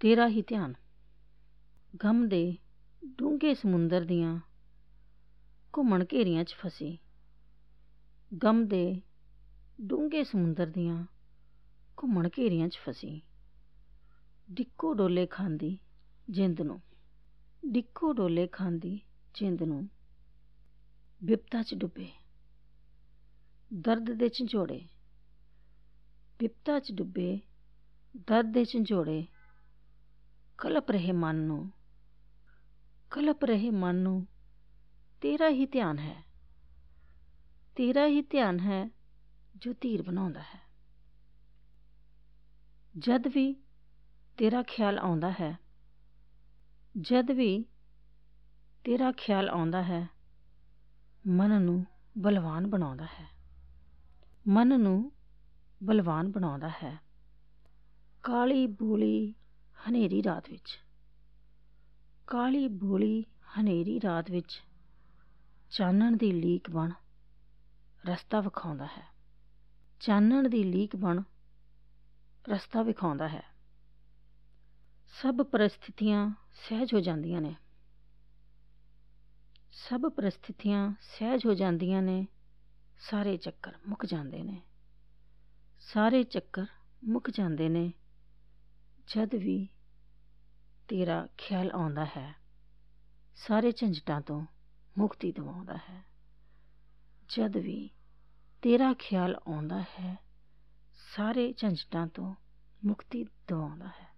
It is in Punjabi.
ਤੇਰਾ ਹੀ ਧਿਆਨ। ਗਮ ਦੇ ਡੂੰਘੇ ਸਮੁੰਦਰ ਦੀਆਂ ਘੁੰਮਣ ਘੇਰੀਆਂ 'ਚ ਫਸੀ। ਗਮ ਦੇ ਡੂੰਘੇ ਸਮੁੰਦਰ ਦੀਆਂ ਘੁੰਮਣ ਘੇਰੀਆਂ 'ਚ ਫਸੀ। ਡਿੱਕੋ ਡੋਲੇ ਖਾਂਦੀ ਜਿੰਦ ਨੂੰ। ਡਿੱਕੋ ਡੋਲੇ ਖਾਂਦੀ ਜਿੰਦ ਨੂੰ। ਬਿਪਤਾ 'ਚ ਡੁੱਬੇ। ਦਰਦ ਦੇ ਝੰਜੋੜੇ। ਬਿਪਤਾ 'ਚ ਡੁੱਬੇ, ਦਰਦ ਦੇ ਝੰਜੋੜੇ ਕਲਪ ਰਹੇ ਮਨ ਨੂੰ, ਕਲਪ ਰਹੇ ਮਨ ਨੂੰ, ਤੇਰਾ ਹੀ ਧਿਆਨ ਹੈ, ਤੇਰਾ ਹੀ ਧਿਆਨ ਹੈ ਜੋ ਧੀਰ ਬਣਾਉਂਦਾ ਹੈ। ਜਦ ਵੀ ਤੇਰਾ ਖਿਆਲ ਆਉਂਦਾ ਹੈ, ਜਦ ਵੀ ਤੇਰਾ ਖਿਆਲ ਆਉਂਦਾ ਹੈ, ਮਨ ਨੂੰ ਬਲਵਾਨ ਬਣਾਉਂਦਾ ਹੈ, ਮਨ ਨੂੰ ਬਲਵਾਨ ਬਣਾਉਂਦਾ ਹੈ। ਕਾਲੀ ਬੋਲੀ ਹਨੇਰੀ ਰਾਤ ਵਿੱਚ। ਕਾਲੀ ਬੋਲੀ ਹਨੇਰੀ ਰਾਤ ਵਿੱਚ ਚਾਨਣ ਦੀ ਲੀਕ ਬਣ ਰਸਤਾ ਵਿਖਾਉਂਦਾ ਹੈ। ਚਾਨਣ ਦੀ ਲੀਕ ਬਣ ਰਸਤਾ ਵਿਖਾਉਂਦਾ ਹੈ। ਸਭ ਪਰਿਸਥਿਤੀਆਂ ਸਹਿਜ ਹੋ ਜਾਂਦੀਆਂ ਨੇ। ਸਭ ਪਰਿਸਥਿਤੀਆਂ ਸਹਿਜ ਹੋ ਜਾਂਦੀਆਂ ਨੇ, ਸਾਰੇ ਚੱਕਰ ਮੁੱਕ ਜਾਂਦੇ ਨੇ। ਸਾਰੇ ਚੱਕਰ ਮੁੱਕ ਜਾਂਦੇ ਨੇ, ਜਦ ਵੀ ਤੇਰਾ ਖਿਆਲ ਆਉਂਦਾ ਹੈ। ਸਾਰੇ ਝੰਜਟਾਂ ਤੋਂ ਮੁਕਤੀ ਦਿਵਾਉਂਦਾ ਹੈ। ਜਦ ਵੀ ਤੇਰਾ ਖਿਆਲ ਆਉਂਦਾ ਹੈ, ਸਾਰੇ ਝੰਜਟਾਂ ਤੋਂ ਮੁਕਤੀ ਦਿਵਾਉਂਦਾ ਹੈ।